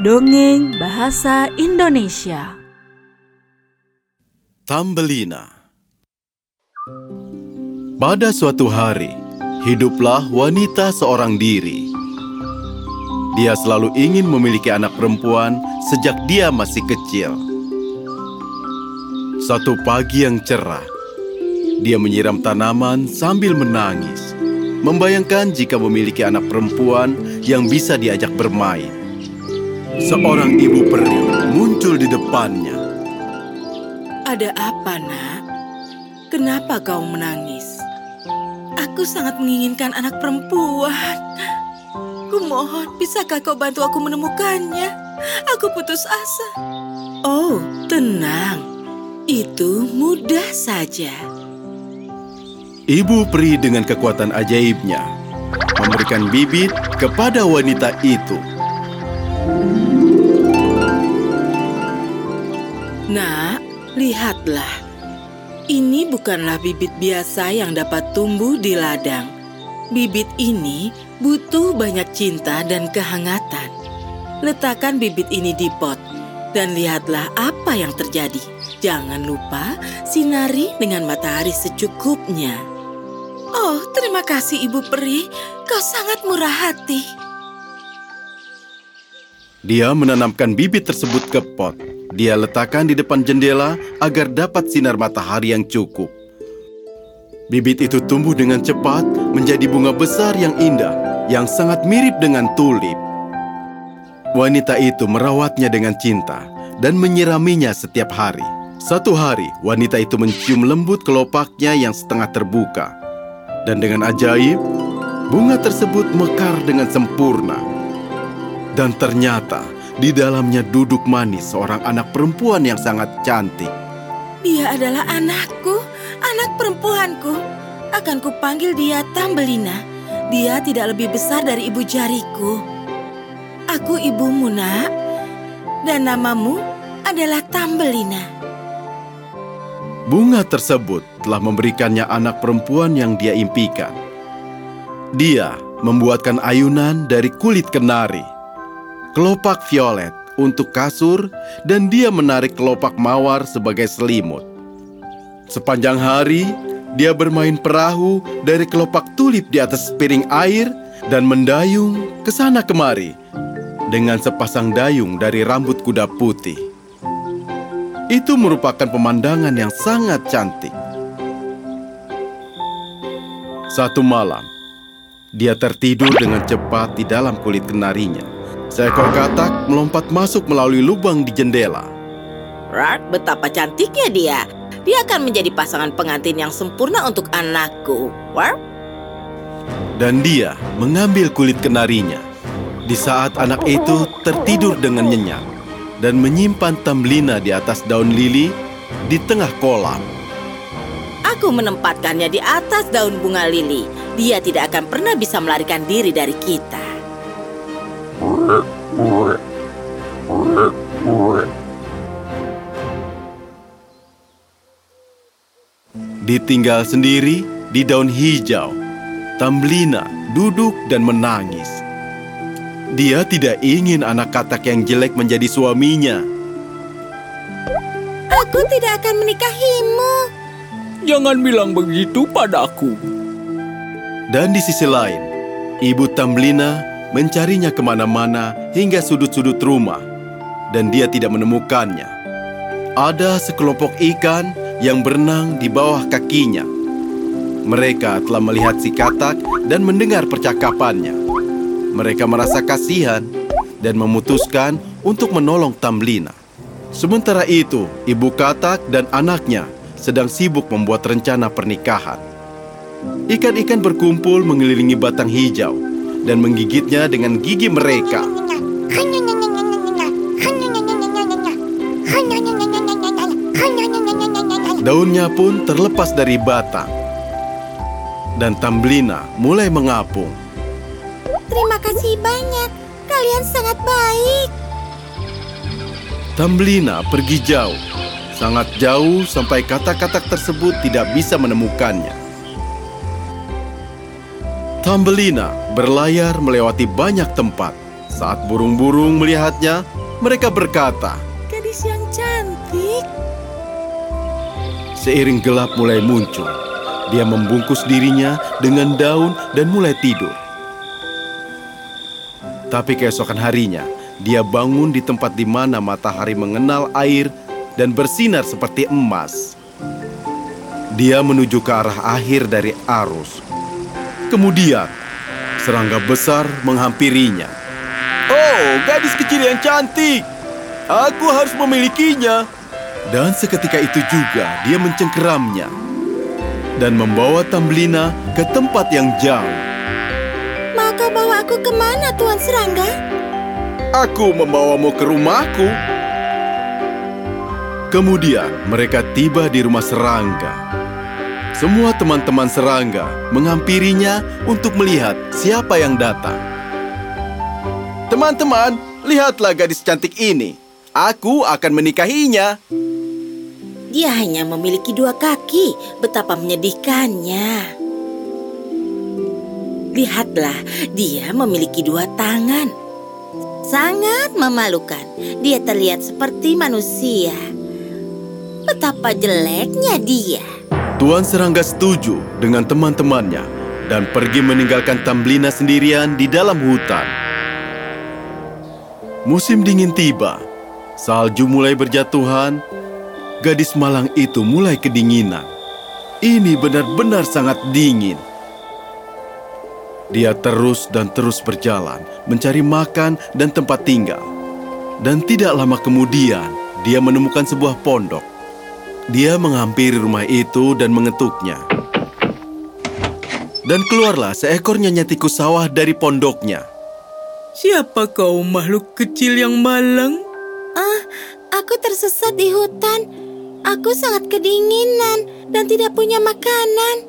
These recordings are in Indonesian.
Dongeng Bahasa Indonesia Tambelina Pada suatu hari, hiduplah wanita seorang diri. Dia selalu ingin memiliki anak perempuan sejak dia masih kecil. Satu pagi yang cerah, dia menyiram tanaman sambil menangis, membayangkan jika memiliki anak perempuan yang bisa diajak bermain. Seorang ibu peri muncul di depannya. Ada apa, Nak? Kenapa kau menangis? Aku sangat menginginkan anak perempuan. Kumohon, bisakah kau bantu aku menemukannya? Aku putus asa. Oh, tenang. Itu mudah saja. Ibu peri dengan kekuatan ajaibnya memberikan bibit kepada wanita itu. Nak, lihatlah. Ini bukanlah bibit biasa yang dapat tumbuh di ladang. Bibit ini butuh banyak cinta dan kehangatan. Letakkan bibit ini di pot dan lihatlah apa yang terjadi. Jangan lupa sinari dengan matahari secukupnya. Oh, terima kasih Ibu Peri. Kau sangat murah hati. Dia menanamkan bibit tersebut ke pot. Dia letakkan di depan jendela agar dapat sinar matahari yang cukup. Bibit itu tumbuh dengan cepat menjadi bunga besar yang indah, yang sangat mirip dengan tulip. Wanita itu merawatnya dengan cinta dan menyiraminya setiap hari. Satu hari, wanita itu mencium lembut kelopaknya yang setengah terbuka. Dan dengan ajaib, bunga tersebut mekar dengan sempurna. Dan ternyata di dalamnya duduk manis seorang anak perempuan yang sangat cantik. Dia adalah anakku, anak perempuanku. Akan kupanggil dia Tambelina. Dia tidak lebih besar dari ibu jariku. Aku ibumu, nak. Dan namamu adalah Tambelina. Bunga tersebut telah memberikannya anak perempuan yang dia impikan. Dia membuatkan ayunan dari kulit kenari, kelopak violet untuk kasur, dan dia menarik kelopak mawar sebagai selimut. Sepanjang hari, dia bermain perahu dari kelopak tulip di atas piring air dan mendayung ke sana kemari dengan sepasang dayung dari rambut kuda putih. Itu merupakan pemandangan yang sangat cantik. Satu malam, dia tertidur dengan cepat di dalam kulit kenarinya. Seekor katak melompat masuk melalui lubang di jendela. Rat, betapa cantiknya dia. Dia akan menjadi pasangan pengantin yang sempurna untuk anakku. War? Dan dia mengambil kulit kenarinya. Di saat anak itu tertidur dengan nyenyak dan menyimpan tamblina di atas daun lili di tengah kolam. Aku menempatkannya di atas daun bunga lili. Dia tidak akan pernah bisa melarikan diri dari kita. Ditinggal sendiri di daun hijau, Tamblina duduk dan menangis. Dia tidak ingin anak katak yang jelek menjadi suaminya. Aku tidak akan menikahimu. Jangan bilang begitu padaku. Dan di sisi lain, ibu Tamblina mencarinya ke mana-mana hingga sudut-sudut rumah, dan dia tidak menemukannya. Ada sekelompok ikan yang berenang di bawah kakinya. Mereka telah melihat si katak dan mendengar percakapannya. Mereka merasa kasihan dan memutuskan untuk menolong Tamblina. Sementara itu, ibu katak dan anaknya sedang sibuk membuat rencana pernikahan. Ikan-ikan berkumpul mengelilingi batang hijau dan menggigitnya dengan gigi mereka. Daunnya pun terlepas dari batang. Dan Tamblina mulai mengapung. Terima kasih banyak. Kalian sangat baik. Tamblina pergi jauh, sangat jauh sampai kata-kata tersebut tidak bisa menemukannya. Tambelina berlayar melewati banyak tempat, Saat burung-burung melihatnya, mereka berkata, Gadis yang cantik. Seiring gelap mulai muncul, dia membungkus dirinya dengan daun dan mulai tidur. Tapi keesokan harinya, dia bangun di tempat di mana matahari mengenal air dan bersinar seperti emas. Dia menuju ke arah akhir dari arus. Kemudian, serangga besar menghampirinya. Oh, gadis kecil yang cantik! Aku harus memilikinya. Dan seketika itu juga dia mencengkeramnya dan membawa Tamblina ke tempat yang jauh. Mau kau bawa aku ke mana, Tuan Serangga? Aku membawamu ke rumahku. Kemudian mereka tiba di rumah serangga. Semua teman-teman serangga menghampirinya untuk melihat siapa yang datang. Teman-teman, lihatlah gadis cantik ini. Aku akan menikahinya. Dia hanya memiliki dua kaki. Betapa menyedihkannya. Lihatlah, dia memiliki dua tangan. Sangat memalukan. Dia terlihat seperti manusia. Betapa jeleknya dia. Tuan serangga setuju dengan teman-temannya dan pergi meninggalkan Tamblina sendirian di dalam hutan. Musim dingin tiba. Salju mulai berjatuhan. Gadis malang itu mulai kedinginan. Ini benar-benar sangat dingin. Dia terus dan terus berjalan, mencari makan dan tempat tinggal. Dan tidak lama kemudian, dia menemukan sebuah pondok. Dia menghampiri rumah itu dan mengetuknya. Dan keluarlah seekor nyonya tikus sawah dari pondoknya. Siapa kau makhluk kecil yang malang? Ah, aku tersesat di hutan. Aku sangat kedinginan dan tidak punya makanan.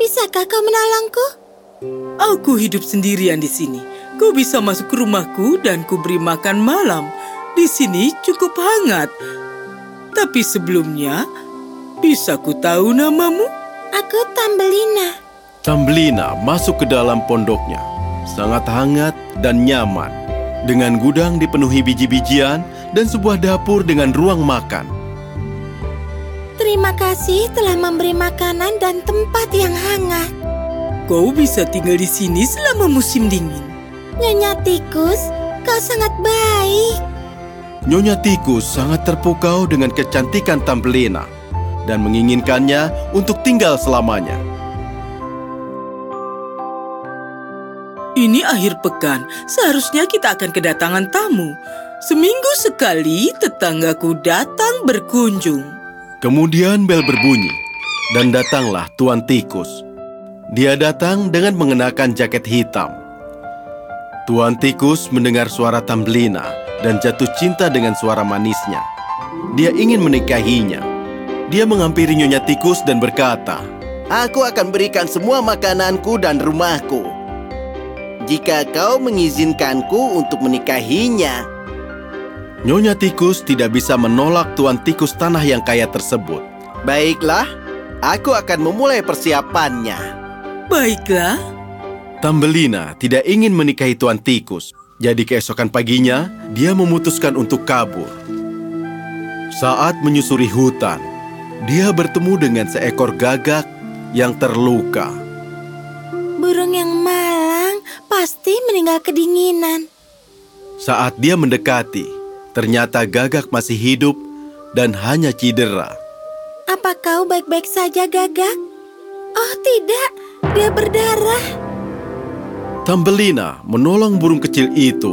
Bisakah kau menolongku? Aku hidup sendirian di sini. Kau bisa masuk ke rumahku dan kuberi makan malam. Di sini cukup hangat. Tapi sebelumnya, bisa ku tahu namamu? Aku Tambelina. Tamblina masuk ke dalam pondoknya. Sangat hangat dan nyaman. Dengan gudang dipenuhi biji-bijian dan sebuah dapur dengan ruang makan. Terima kasih telah memberi makanan dan tempat yang hangat. Kau bisa tinggal di sini selama musim dingin. Nyonya Tikus, kau sangat baik. Nyonya Tikus sangat terpukau dengan kecantikan Tambelina dan menginginkannya untuk tinggal selamanya. Ini akhir pekan, seharusnya kita akan kedatangan tamu. Seminggu sekali tetanggaku datang berkunjung. Kemudian bel berbunyi, dan datanglah Tuan Tikus. Dia datang dengan mengenakan jaket hitam. Tuan Tikus mendengar suara Tambelina dan jatuh cinta dengan suara manisnya. Dia ingin menikahinya. Dia menghampiri Nyonya Tikus dan berkata, Aku akan berikan semua makananku dan rumahku. Jika kau mengizinkanku untuk menikahinya, Nyonya Tikus tidak bisa menolak Tuan Tikus tanah yang kaya tersebut. baiklah, aku akan memulai persiapannya. Baiklah, Tambelina tidak ingin menikahi Tuan Tikus. Jadi keesokan paginya, dia memutuskan untuk kabur. Saat menyusuri hutan, dia bertemu dengan seekor gagak yang terluka. Burung yang malang pasti meninggal kedinginan. Saat dia mendekati, ternyata gagak masih hidup dan hanya cedera. Apa kau baik-baik saja, Gagak? Oh tidak, dia berdarah. Tambelina menolong burung kecil itu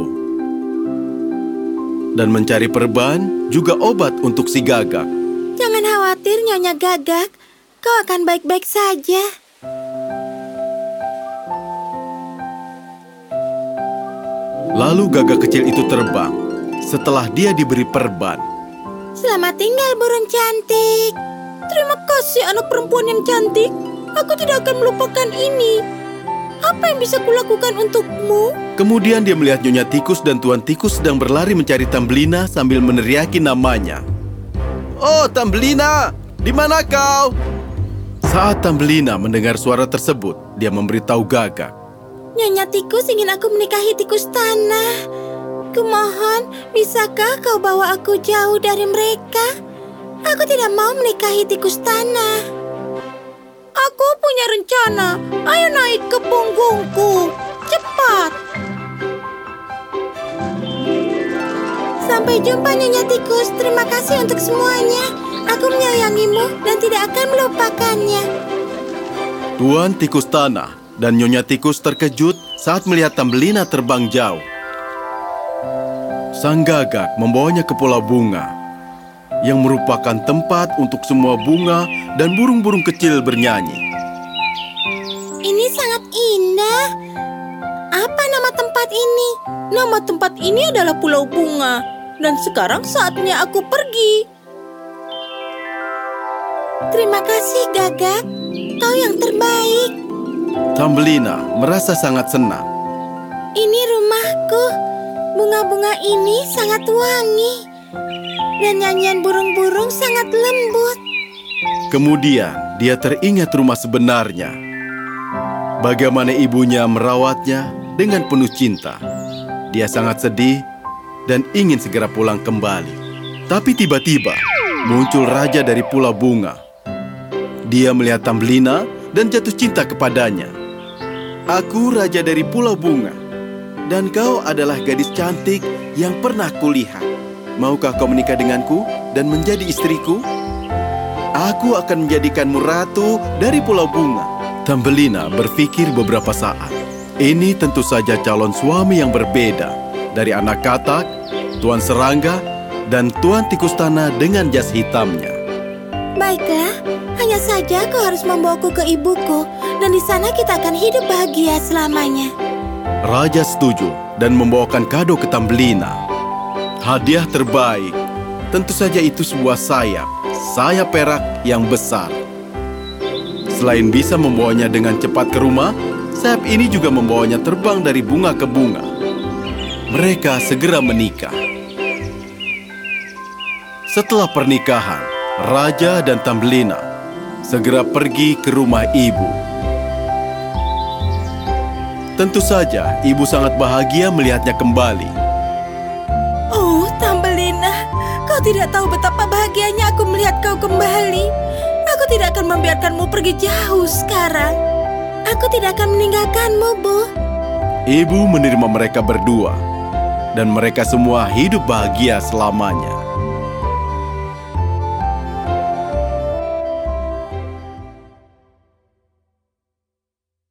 dan mencari perban juga obat untuk si gagak. Jangan khawatir, Nyonya Gagak. Kau akan baik-baik saja. Lalu gagak kecil itu terbang setelah dia diberi perban. Selamat tinggal, burung cantik. terima kasih anak perempuan yang cantik. Aku tidak akan melupakan ini. Apa yang bisa kulakukan untukmu? Kemudian dia melihat Nyonya Tikus dan Tuan Tikus sedang berlari mencari Tambelina sambil meneriaki namanya. Oh, Tambelina, di mana kau? Saat Tambelina mendengar suara tersebut, dia memberitahu Gagak. Nyonya tikus ingin aku menikahi tikus tanah. Kumohon, bisakah kau bawa aku jauh dari mereka? Aku tidak mau menikahi tikus tanah. Punya rencana. Ayo naik ke punggungku. Cepat. Sampai jumpa Nyonya Tikus. Terima kasih untuk semuanya. Aku menyayangimu dan tidak akan melupakannya. Tuan tikus tanah dan Nyonya tikus terkejut saat melihat Tambelina terbang jauh. Sang gagak membawanya ke pulau bunga, yang merupakan tempat untuk semua bunga dan burung-burung kecil bernyanyi. Tempat ini? Nama tempat ini adalah Pulau Bunga. Dan sekarang saatnya aku pergi. Terima kasih, Gagak. Kau yang terbaik. Tambelina merasa sangat senang. Ini rumahku. Bunga-bunga ini sangat wangi. Dan nyanyian burung-burung sangat lembut. Kemudian dia teringat rumah sebenarnya. Bagaimana ibunya merawatnya dengan penuh cinta. Dia sangat sedih dan ingin segera pulang kembali. Tapi tiba-tiba muncul raja dari Pulau Bunga. Dia melihat Tambelina dan jatuh cinta kepadanya. Aku raja dari Pulau Bunga, dan kau adalah gadis cantik yang pernah kulihat. Maukah kau menikah denganku dan menjadi istriku? Aku akan menjadikanmu ratu dari Pulau Bunga. Tambelina berpikir beberapa saat. Ini tentu saja calon suami yang berbeda dari anak katak, tuan serangga, dan tuan tikus tanah dengan jas hitamnya. Baiklah, hanya saja kau harus membawaku ke ibuku. Dan di sana kita akan hidup bahagia selamanya. Raja setuju dan membawakan kado ke Tambelina. Hadiah terbaik, tentu saja itu sebuah sayap, sayap perak yang besar. Selain bisa membawanya dengan cepat ke rumah, sayap ini juga membawanya terbang dari bunga ke bunga. Mereka segera menikah. Setelah pernikahan, Raja dan Tambelina segera pergi ke rumah ibu. Tentu saja, ibu sangat bahagia melihatnya kembali. Oh, Tambelina, kau tidak tahu betapa bahagianya aku melihat kau kembali. Aku tidak akan membiarkanmu pergi jauh sekarang. Aku tidak akan meninggalkanmu, Bu. Ibu menerima mereka berdua, dan mereka semua hidup bahagia selamanya.